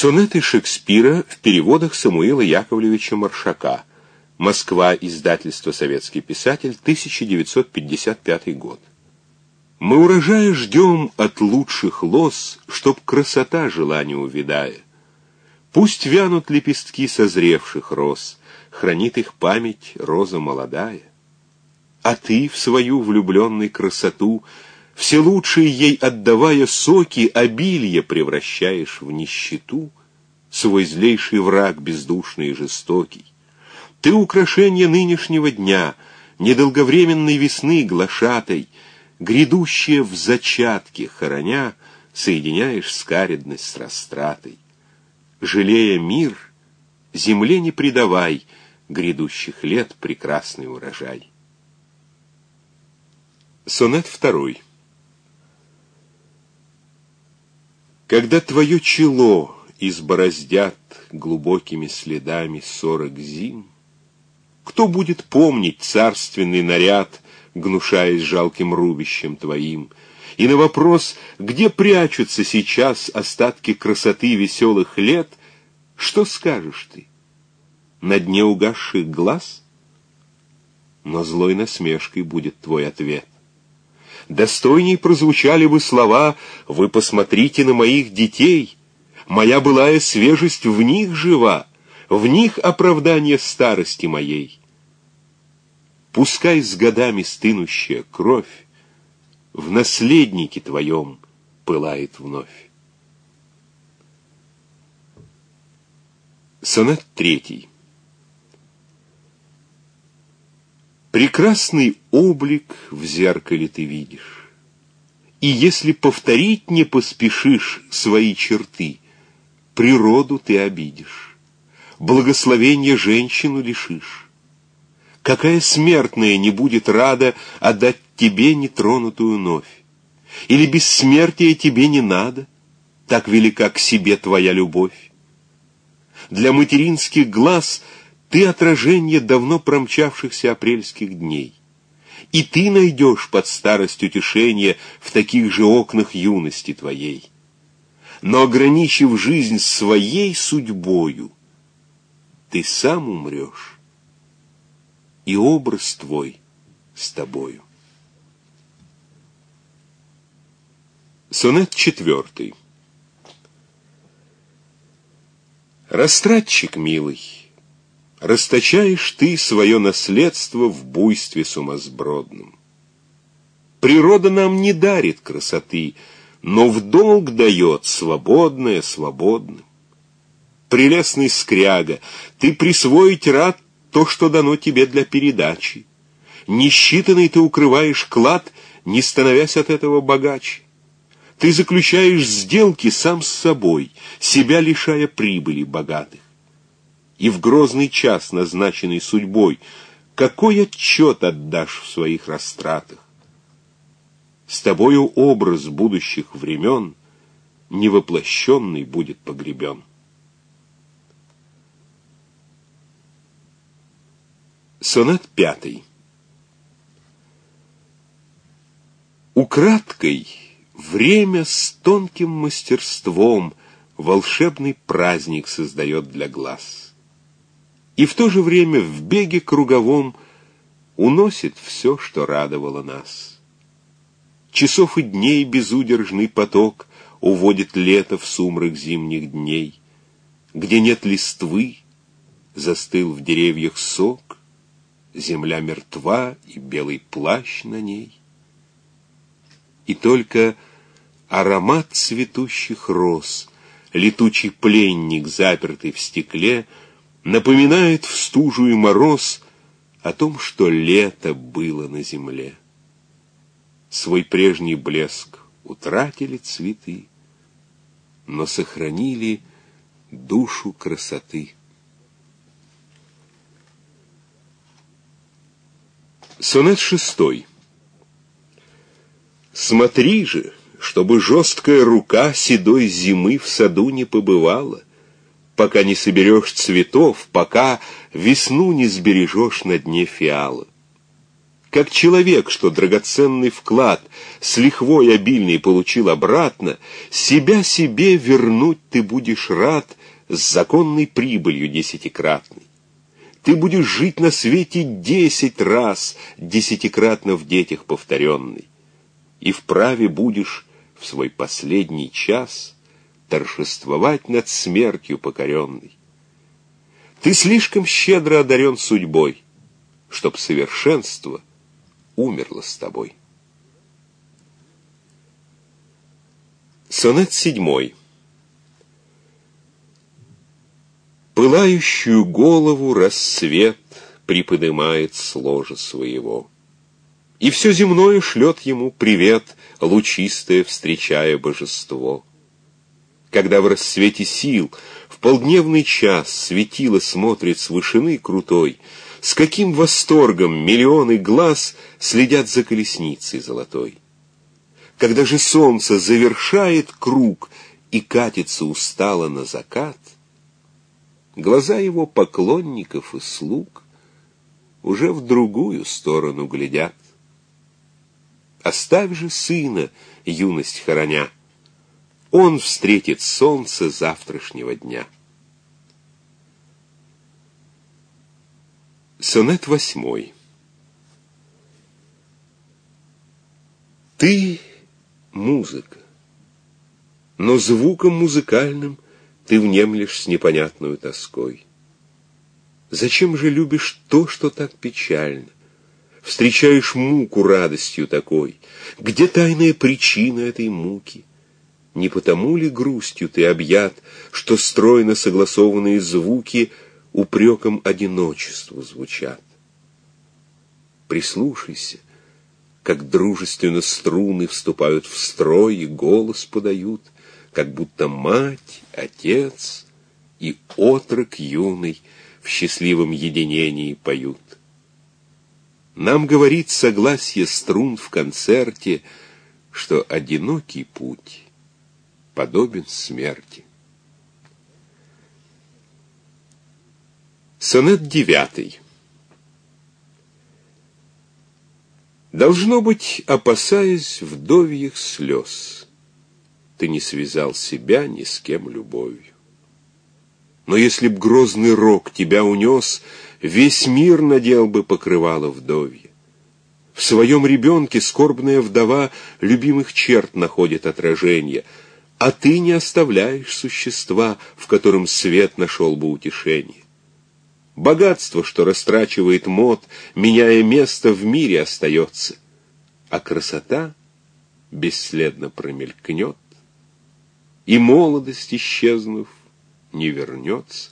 Сонеты Шекспира в переводах Самуила Яковлевича Маршака. Москва, издательство «Советский писатель», 1955 год. Мы урожая ждем от лучших лос, Чтоб красота желания увидая. Пусть вянут лепестки созревших роз, Хранит их память роза молодая. А ты в свою влюбленной красоту все лучшие ей отдавая соки, обилье превращаешь в нищету, свой злейший враг бездушный и жестокий. Ты украшение нынешнего дня, недолговременной весны глашатой, грядущее в зачатке хороня, соединяешь скаредность с растратой. Жалея мир, земле не предавай грядущих лет прекрасный урожай. Сонет второй. Когда твое чело избороздят глубокими следами сорок зим, Кто будет помнить царственный наряд, Гнушаясь жалким рубищем твоим, И на вопрос, где прячутся сейчас Остатки красоты веселых лет, Что скажешь ты? На дне угасших глаз? Но злой насмешкой будет твой ответ. Достойней прозвучали бы слова «Вы посмотрите на моих детей», «Моя былая свежесть в них жива», «В них оправдание старости моей». Пускай с годами стынущая кровь В наследнике твоем пылает вновь. Сонет третий. Прекрасный облик в зеркале ты видишь. И если повторить не поспешишь свои черты, природу ты обидишь, благословение женщину лишишь. Какая смертная не будет рада отдать тебе нетронутую новь? Или бессмертия тебе не надо, так велика к себе твоя любовь? Для материнских глаз — ты отражение давно промчавшихся апрельских дней. И ты найдешь под старость утешение в таких же окнах юности твоей. Но ограничив жизнь своей судьбою, ты сам умрешь, и образ твой с тобою. Сонет четвертый. Растратчик милый, расточаешь ты свое наследство в буйстве сумасбродном. Природа нам не дарит красоты, но в долг дает свободное свободным. Прелестный скряга, ты присвоить рад то, что дано тебе для передачи. Несчитанный ты укрываешь клад, не становясь от этого богаче. Ты заключаешь сделки сам с собой, себя лишая прибыли богатых и в грозный час, назначенный судьбой, какой отчет отдашь в своих растратах? С тобою образ будущих времен невоплощенный будет погребен. Сонет пятый. Украдкой время с тонким мастерством волшебный праздник создает для глаз и в то же время в беге круговом уносит все, что радовало нас. Часов и дней безудержный поток уводит лето в сумрак зимних дней, где нет листвы, застыл в деревьях сок, земля мертва и белый плащ на ней. И только аромат цветущих роз, летучий пленник, запертый в стекле — напоминает в стужу и мороз о том, что лето было на земле. Свой прежний блеск утратили цветы, но сохранили душу красоты. Сонет шестой. Смотри же, чтобы жесткая рука седой зимы в саду не побывала, пока не соберешь цветов, пока весну не сбережешь на дне фиала. как человек, что драгоценный вклад с лихвой обильный получил обратно, себя себе вернуть ты будешь рад с законной прибылью десятикратной. Ты будешь жить на свете десять раз, десятикратно в детях повторенный, и вправе будешь в свой последний час торжествовать над смертью покоренной. Ты слишком щедро одарен судьбой, чтоб совершенство умерло с тобой. Сонет седьмой. Пылающую голову рассвет приподымает с ложа своего. И все земное шлет ему привет, лучистое встречая божество. Когда в рассвете сил, в полдневный час светило смотрит с вышины крутой, с каким восторгом миллионы глаз следят за колесницей золотой. Когда же солнце завершает круг и катится устало на закат — Глаза его поклонников и слуг уже в другую сторону глядят. Оставь же сына, юность хороня, он встретит солнце завтрашнего дня. Сонет восьмой. Ты — музыка, но звуком музыкальным — ты внемлешь с непонятную тоской. Зачем же любишь то, что так печально? Встречаешь муку радостью такой. Где тайная причина этой муки? Не потому ли грустью ты объят, что стройно согласованные звуки упреком одиночеству звучат? Прислушайся, как дружественно струны вступают в строй и голос подают — как будто мать, отец и отрок юный в счастливом единении поют. Нам говорит согласие струн в концерте, что одинокий путь подобен смерти. Сонет девятый. Должно быть, опасаясь вдовьих слез, ты не связал себя ни с кем любовью. Но если б грозный рок тебя унес, весь мир надел бы покрывало вдовье. В своем ребенке скорбная вдова любимых черт находит отражение, а ты не оставляешь существа, в котором свет нашел бы утешение. Богатство, что растрачивает мод, меняя место в мире, остается, а красота бесследно промелькнет, и молодость, исчезнув, не вернется.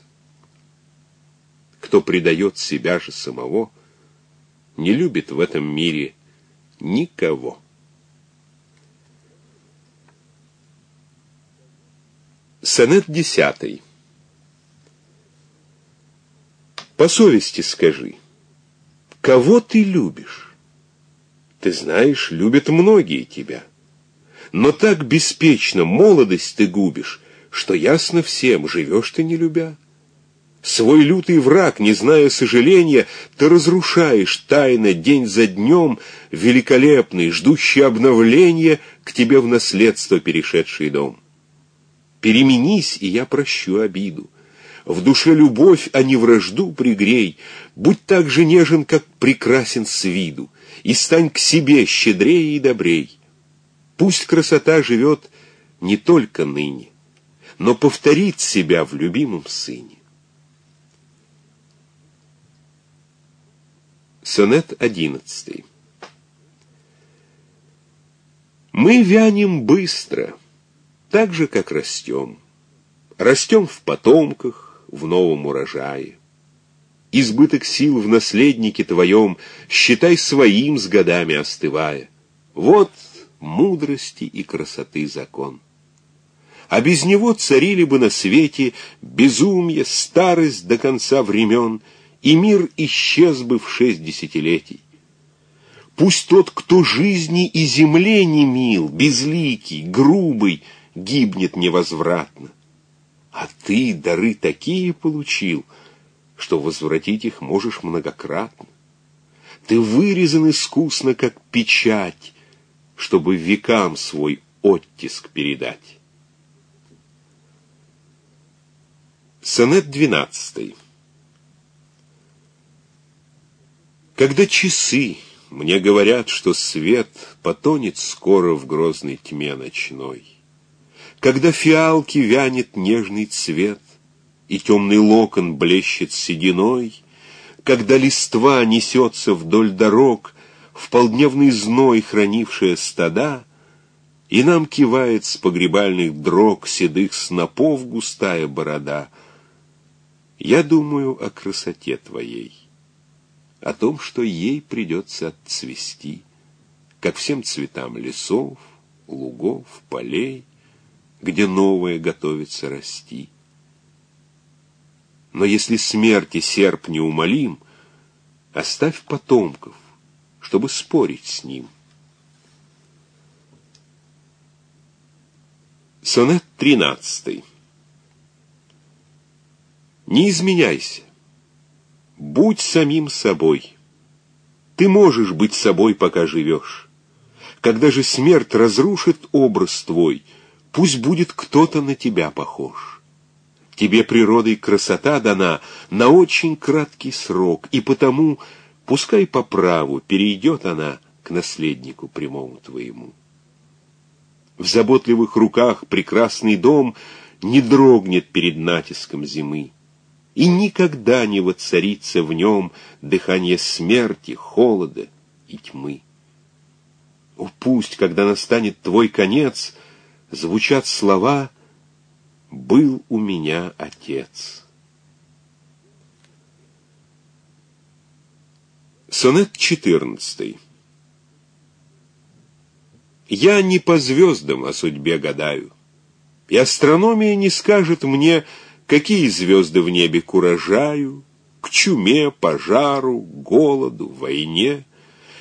Кто предает себя же самого, не любит в этом мире никого. Сонет десятый. По совести скажи, кого ты любишь? Ты знаешь, любят многие тебя но так беспечно молодость ты губишь, что ясно всем, живешь ты не любя. Свой лютый враг, не зная сожаления, ты разрушаешь тайно день за днем великолепный, ждущий обновления к тебе в наследство перешедший дом. Переменись, и я прощу обиду. В душе любовь, а не вражду пригрей, будь так же нежен, как прекрасен с виду, и стань к себе щедрее и добрей. Пусть красота живет не только ныне, но повторит себя в любимом сыне. Сонет одиннадцатый. Мы вянем быстро, так же, как растем. Растем в потомках, в новом урожае. Избыток сил в наследнике твоем считай своим с годами остывая. Вот мудрости и красоты закон. А без него царили бы на свете безумие, старость до конца времен, и мир исчез бы в шесть десятилетий. Пусть тот, кто жизни и земле не мил, безликий, грубый, гибнет невозвратно. А ты дары такие получил, что возвратить их можешь многократно. Ты вырезан искусно, как печать, чтобы векам свой оттиск передать. Сонет двенадцатый. Когда часы мне говорят, что свет потонет скоро в грозной тьме ночной, Когда фиалки вянет нежный цвет, и темный локон блещет сединой, когда листва несется вдоль дорог, в полдневный зной хранившая стада, и нам кивает с погребальных дрог седых снопов густая борода. Я думаю о красоте твоей, о том, что ей придется отцвести, как всем цветам лесов, лугов, полей, где новое готовится расти. Но если смерти серп неумолим, оставь потомков, чтобы спорить с ним. Сонет тринадцатый. Не изменяйся. Будь самим собой. Ты можешь быть собой, пока живешь. Когда же смерть разрушит образ твой, пусть будет кто-то на тебя похож. Тебе природой красота дана на очень краткий срок, и потому, пускай по праву, перейдет она к наследнику прямому твоему. В заботливых руках прекрасный дом не дрогнет перед натиском зимы, и никогда не воцарится в нем дыхание смерти, холода и тьмы. О, пусть, когда настанет твой конец, звучат слова — был у меня отец. Сонет 14. Я не по звездам о судьбе гадаю, и астрономия не скажет мне, какие звезды в небе к урожаю, к чуме, пожару, голоду, войне.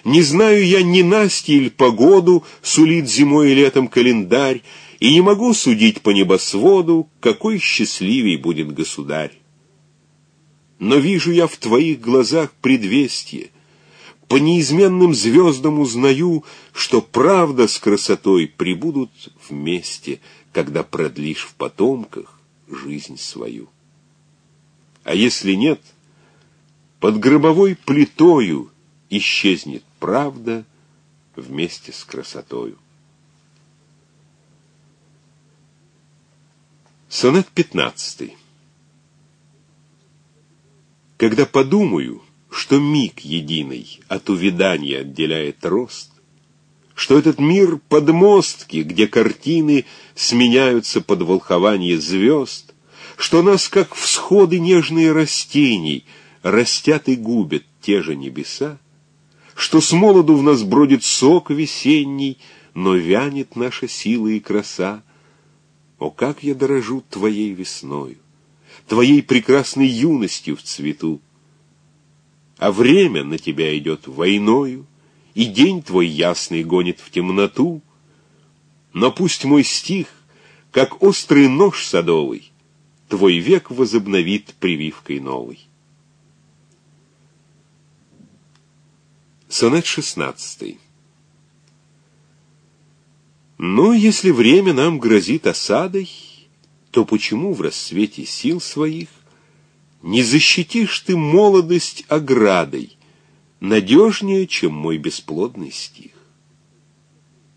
Не знаю я ни Насти или погоду, сулит зимой и летом календарь, и не могу судить по небосводу, какой счастливей будет государь. Но вижу я в твоих глазах предвестие, по неизменным звездам узнаю, что правда с красотой прибудут вместе, когда продлишь в потомках жизнь свою. А если нет, под гробовой плитою исчезнет правда вместе с красотою. Сонет пятнадцатый. Когда подумаю, что миг единый от увядания отделяет рост, что этот мир — подмостки, где картины сменяются под волхование звезд, что нас, как всходы нежные растений, растят и губят те же небеса, что с молоду в нас бродит сок весенний, но вянет наша сила и краса, о, как я дорожу твоей весною, твоей прекрасной юностью в цвету! А время на тебя идет войною, и день твой ясный гонит в темноту. Но пусть мой стих, как острый нож садовый, твой век возобновит прививкой новой. Сонет шестнадцатый. Но если время нам грозит осадой, то почему в рассвете сил своих не защитишь ты молодость оградой, надежнее, чем мой бесплодный стих?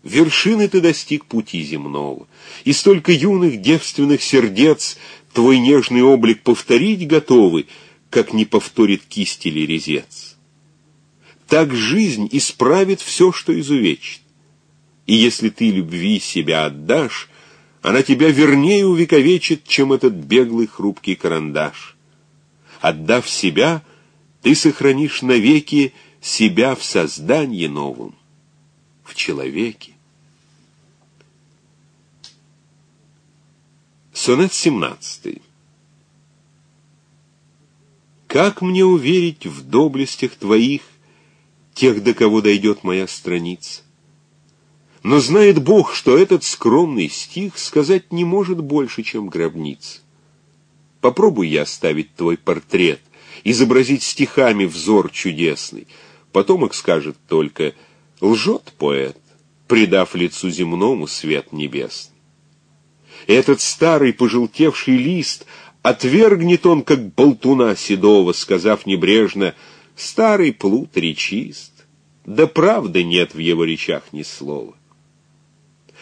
Вершины ты достиг пути земного, и столько юных девственных сердец твой нежный облик повторить готовы, как не повторит кисть или резец. Так жизнь исправит все, что изувечит. И если ты любви себя отдашь, она тебя вернее увековечит, чем этот беглый хрупкий карандаш. Отдав себя, ты сохранишь навеки себя в создании новом, в человеке. Сонет 17. Как мне уверить в доблестях твоих, тех, до кого дойдет моя страница? Но знает Бог, что этот скромный стих сказать не может больше, чем гробница. Попробуй я оставить твой портрет, изобразить стихами взор чудесный. Потомок скажет только «лжет поэт», придав лицу земному свет небесный. Этот старый пожелтевший лист отвергнет он, как болтуна седого, сказав небрежно «старый плут речист». Да правды нет в его речах ни слова.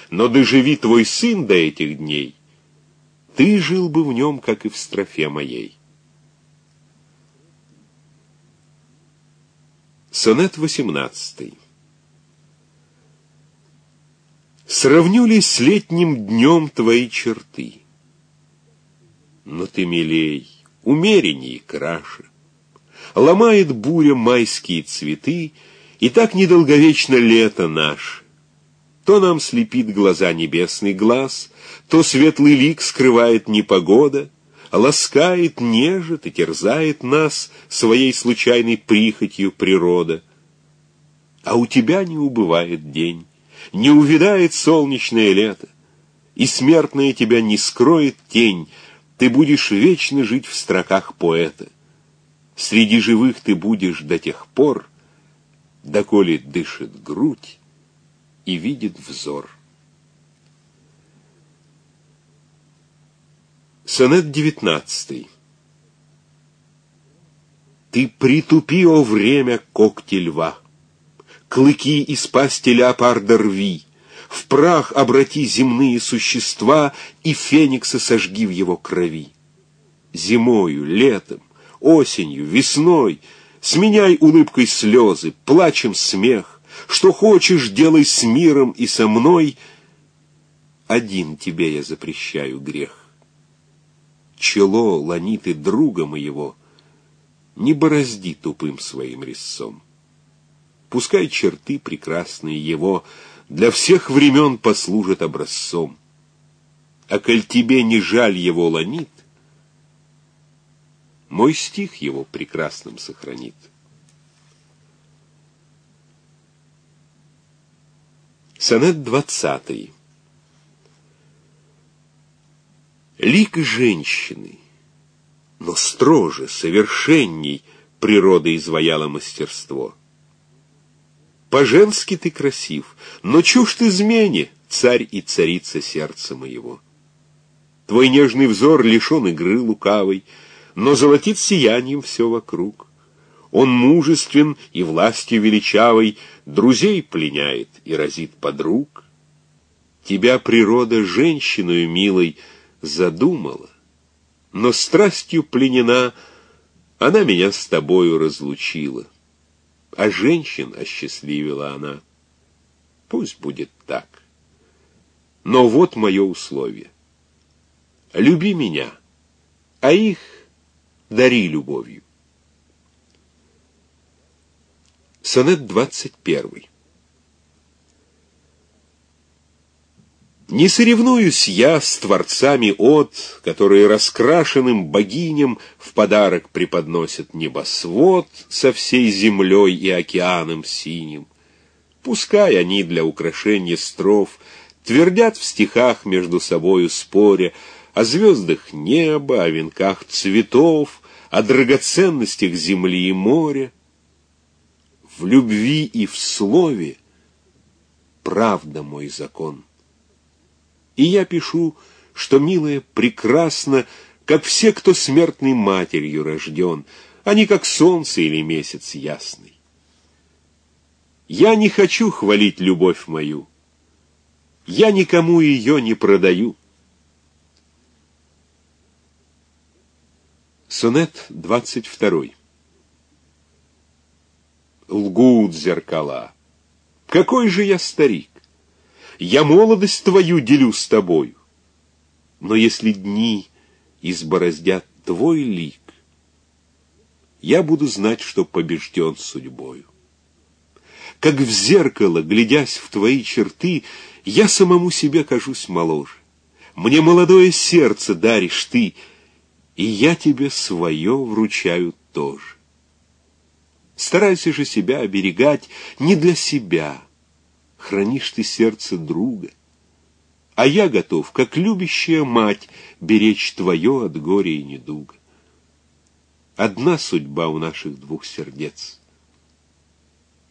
Но доживи твой сын до этих дней, ты жил бы в нем, как и в строфе моей. Сонет восемнадцатый. Сравню ли с летним днем твои черты? Но ты милей, умеренней краше. Ломает буря майские цветы, И так недолговечно лето наше. То нам слепит глаза небесный глаз, То светлый лик скрывает непогода, Ласкает, нежит и терзает нас Своей случайной прихотью природа. А у тебя не убывает день, Не увядает солнечное лето, И смертная тебя не скроет тень, Ты будешь вечно жить в строках поэта. Среди живых ты будешь до тех пор, Доколе дышит грудь, и видит взор. Сонет девятнадцатый. Ты притупи, о время, когти льва, Клыки из пасти леопарда рви, В прах обрати земные существа И феникса сожги в его крови. Зимою, летом, осенью, весной Сменяй улыбкой слезы, плачем смех, что хочешь, делай с миром и со мной. Один тебе я запрещаю грех. Чело ланиты друга моего не борозди тупым своим резцом. Пускай черты прекрасные его для всех времен послужат образцом. А коль тебе не жаль его ланит, мой стих его прекрасным сохранит. Сонет двадцатый. Лик женщины, но строже, совершенней природа изваяла мастерство. По-женски ты красив, но чужд измене, царь и царица сердца моего. Твой нежный взор лишен игры лукавой, но золотит сиянием все вокруг. Он мужествен и властью величавой друзей пленяет и разит подруг. Тебя природа женщиною милой задумала, но страстью пленена она меня с тобою разлучила, а женщин осчастливила она. Пусть будет так. Но вот мое условие. Люби меня, а их дари любовью. Сонет 21. Не соревнуюсь я с творцами от, которые раскрашенным богиням в подарок преподносят небосвод со всей землей и океаном синим. Пускай они для украшения стров твердят в стихах между собою споря о звездах неба, о венках цветов, о драгоценностях земли и моря в любви и в слове правда мой закон. И я пишу, что, милая, прекрасно, как все, кто смертной матерью рожден, а не как солнце или месяц ясный. Я не хочу хвалить любовь мою, я никому ее не продаю. Сонет двадцать второй лгут зеркала. Какой же я старик! Я молодость твою делю с тобою. Но если дни избороздят твой лик, я буду знать, что побежден судьбою. Как в зеркало, глядясь в твои черты, я самому себе кажусь моложе. Мне молодое сердце даришь ты, и я тебе свое вручаю тоже. Старайся же себя оберегать не для себя. Хранишь ты сердце друга. А я готов, как любящая мать, беречь твое от горя и недуга. Одна судьба у наших двух сердец.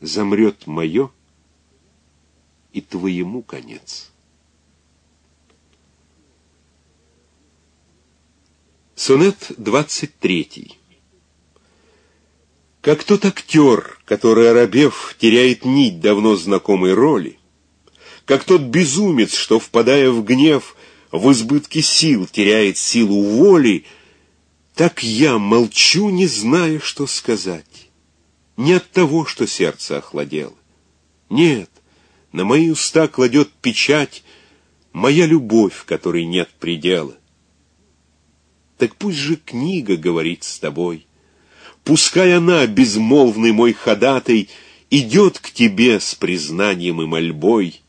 замрет мое и твоему конец. Сонет 23. Как тот актер, который, оробев, теряет нить давно знакомой роли, как тот безумец, что, впадая в гнев, в избытке сил теряет силу воли, так я молчу, не зная, что сказать. Не от того, что сердце охладело. Нет, на мои уста кладет печать моя любовь, которой нет предела. Так пусть же книга говорит с тобой. Пускай она, безмолвный мой ходатай, идет к тебе с признанием и мольбой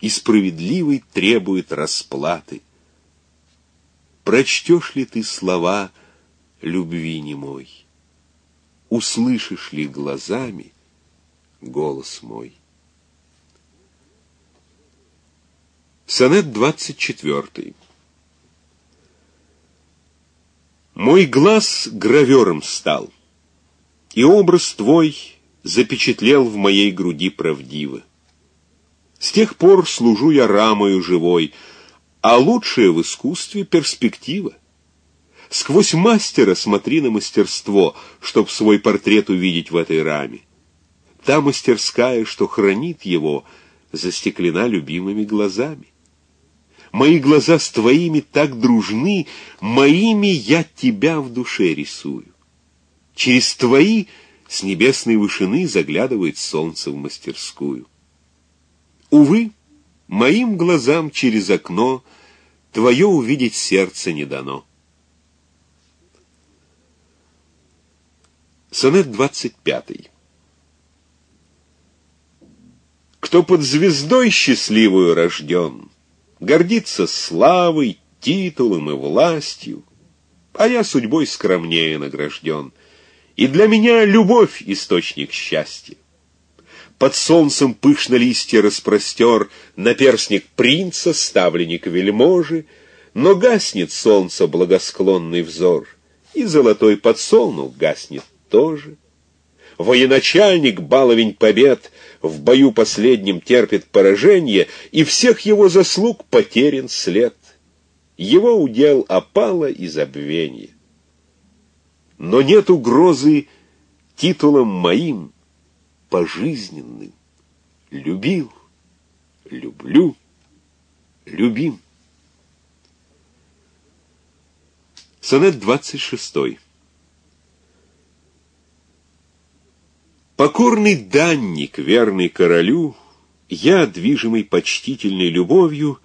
и справедливой требует расплаты. Прочтешь ли ты слова любви не мой? Услышишь ли глазами голос мой? Сонет двадцать четвертый. Мой глаз гравером стал, и образ твой запечатлел в моей груди правдиво. С тех пор служу я рамою живой, а лучшее в искусстве — перспектива. Сквозь мастера смотри на мастерство, чтоб свой портрет увидеть в этой раме. Та мастерская, что хранит его, застеклена любимыми глазами. Мои глаза с твоими так дружны, моими я тебя в душе рисую. Через твои с небесной вышины заглядывает солнце в мастерскую. Увы, моим глазам через окно твое увидеть сердце не дано. Сонет двадцать пятый. Кто под звездой счастливую рожден, гордится славой, титулом и властью, а я судьбой скромнее награжден, и для меня любовь — источник счастья. Под солнцем пышно листья распростер наперсник принца, ставленник вельможи, но гаснет солнце благосклонный взор, и золотой подсолнух гаснет тоже военачальник, баловень побед, в бою последнем терпит поражение, и всех его заслуг потерян след. Его удел опало и забвение. Но нет угрозы титулом моим, пожизненным. Любил, люблю, любим. Сонет 26. Покорный данник, верный королю, Я, движимый почтительной любовью,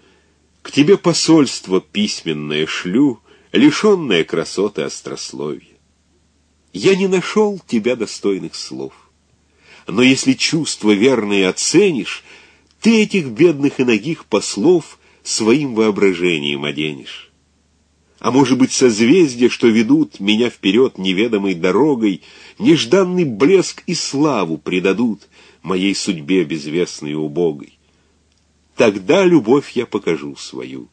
К тебе посольство письменное шлю, Лишенное красоты острословия. Я не нашел тебя достойных слов, Но если чувства верные оценишь, Ты этих бедных и ногих послов Своим воображением оденешь. А может быть, созвездия, что ведут меня вперед неведомой дорогой, нежданный блеск и славу придадут моей судьбе безвестной и убогой. Тогда любовь я покажу свою,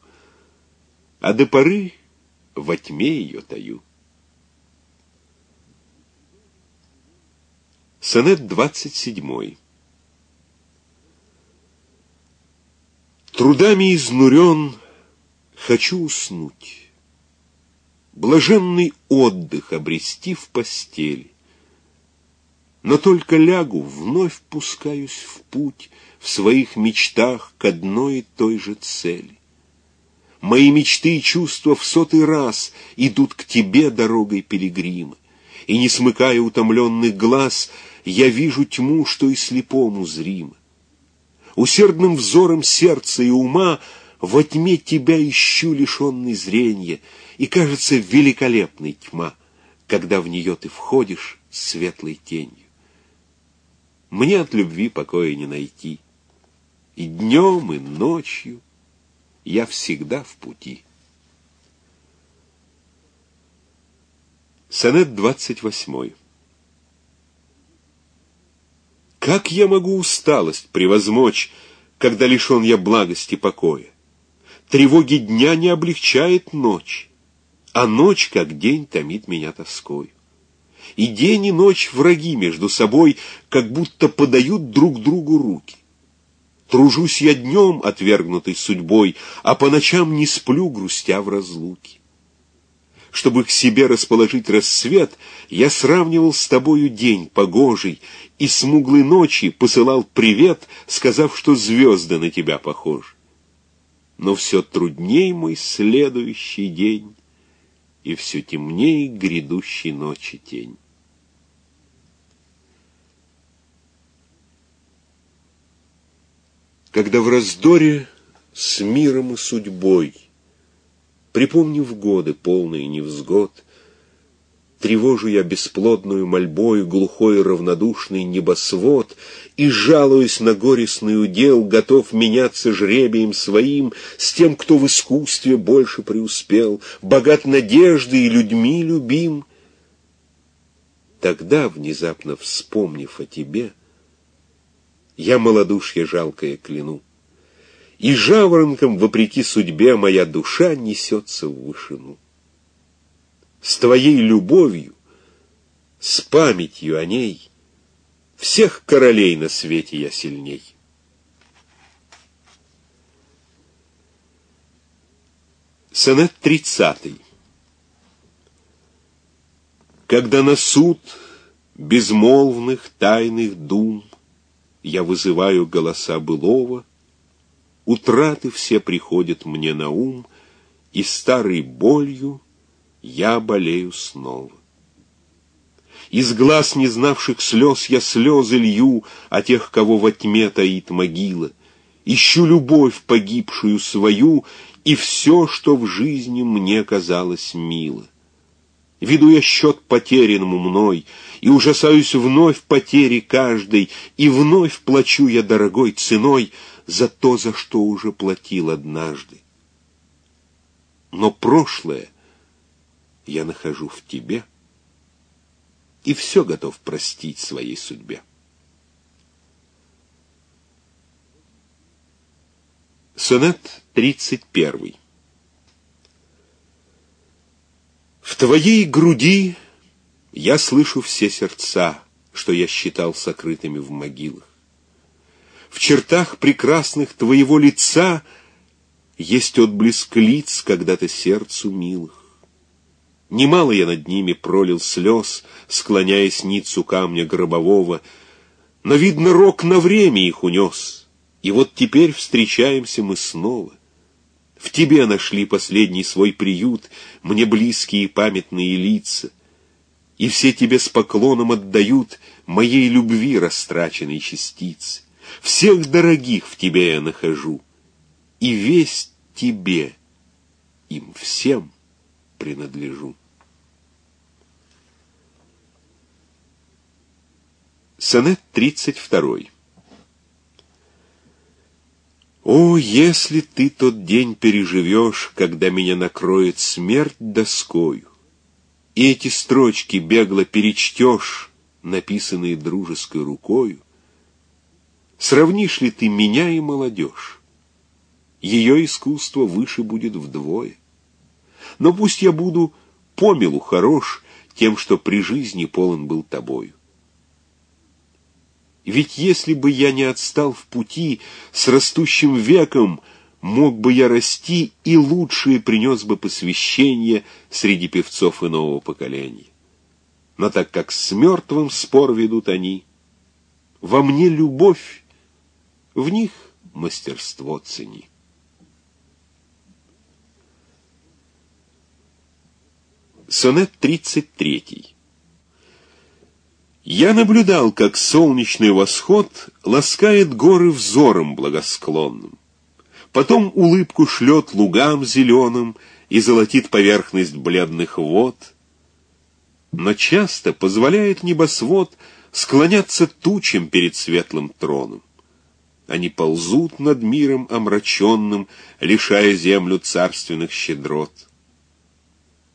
а до поры во тьме ее таю. Сонет двадцать седьмой. Трудами изнурен, хочу уснуть блаженный отдых обрести в постели. Но только лягу, вновь пускаюсь в путь, в своих мечтах к одной и той же цели. Мои мечты и чувства в сотый раз идут к тебе дорогой пилигрима, и, не смыкая утомленных глаз, я вижу тьму, что и слепому зримо. Усердным взором сердца и ума во тьме тебя ищу, лишенный зрения, и кажется великолепной тьма, когда в нее ты входишь светлой тенью. Мне от любви покоя не найти, и днем, и ночью я всегда в пути. Сонет двадцать восьмой. Как я могу усталость превозмочь, когда лишен я благости покоя? Тревоги дня не облегчает ночь а ночь, как день, томит меня тоской. И день и ночь враги между собой, как будто подают друг другу руки. Тружусь я днем, отвергнутый судьбой, а по ночам не сплю, грустя в разлуке. Чтобы к себе расположить рассвет, я сравнивал с тобою день погожий и смуглой ночи посылал привет, сказав, что звезды на тебя похожи. Но все трудней мой следующий день, и все темнее грядущей ночи тень. Когда в раздоре с миром и судьбой Припомнив годы, полные невзгод, Тревожу я бесплодную мольбой Глухой равнодушный небосвод И, жалуясь на горестный удел, Готов меняться жребием своим С тем, кто в искусстве больше преуспел, Богат надеждой и людьми любим. Тогда, внезапно вспомнив о тебе, Я малодушье жалкое кляну, и жаворонком, вопреки судьбе, моя душа несется в вышину. С твоей любовью, с памятью о ней, всех королей на свете я сильней. Сонет тридцатый. Когда на суд безмолвных тайных дум Я вызываю голоса былого, Утраты все приходят мне на ум, И старой болью я болею снова. Из глаз, не знавших слез, я слезы лью О тех, кого во тьме таит могила. Ищу любовь погибшую свою И все, что в жизни мне казалось мило. Веду я счет потерянному мной, И ужасаюсь вновь потери каждой, И вновь плачу я дорогой ценой — за то, за что уже платил однажды. Но прошлое я нахожу в тебе и все готов простить своей судьбе. Сонет 31 В твоей груди я слышу все сердца, что я считал сокрытыми в могилах в чертах прекрасных твоего лица есть отблеск лиц когда-то сердцу милых. Немало я над ними пролил слез, склоняясь ницу камня гробового, но, видно, рок на время их унес, и вот теперь встречаемся мы снова. В тебе нашли последний свой приют, мне близкие памятные лица, и все тебе с поклоном отдают моей любви растраченной частицы. Всех дорогих в тебе я нахожу, и весь тебе, им всем принадлежу. Сонет 32. О, если ты тот день переживешь, когда меня накроет смерть доскою, и эти строчки бегло перечтешь, написанные дружеской рукою, Сравнишь ли ты меня и молодежь? Ее искусство выше будет вдвое. Но пусть я буду помилу хорош тем, что при жизни полон был тобою. Ведь если бы я не отстал в пути, с растущим веком мог бы я расти и лучшее принес бы посвящение среди певцов иного поколения. Но так как с мертвым спор ведут они, во мне любовь в них мастерство цени. Сонет 33. Я наблюдал, как солнечный восход ласкает горы взором благосклонным. Потом улыбку шлет лугам зеленым и золотит поверхность бледных вод. Но часто позволяет небосвод склоняться тучам перед светлым троном. Они ползут над миром омраченным, лишая землю царственных щедрот.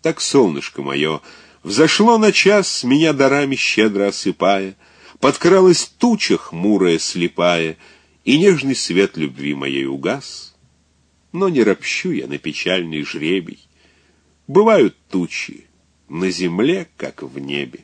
Так солнышко мое взошло на час, меня дарами щедро осыпая, подкралась туча хмурая, слепая, и нежный свет любви моей угас. Но не ропщу я на печальный жребий. Бывают тучи на земле, как в небе.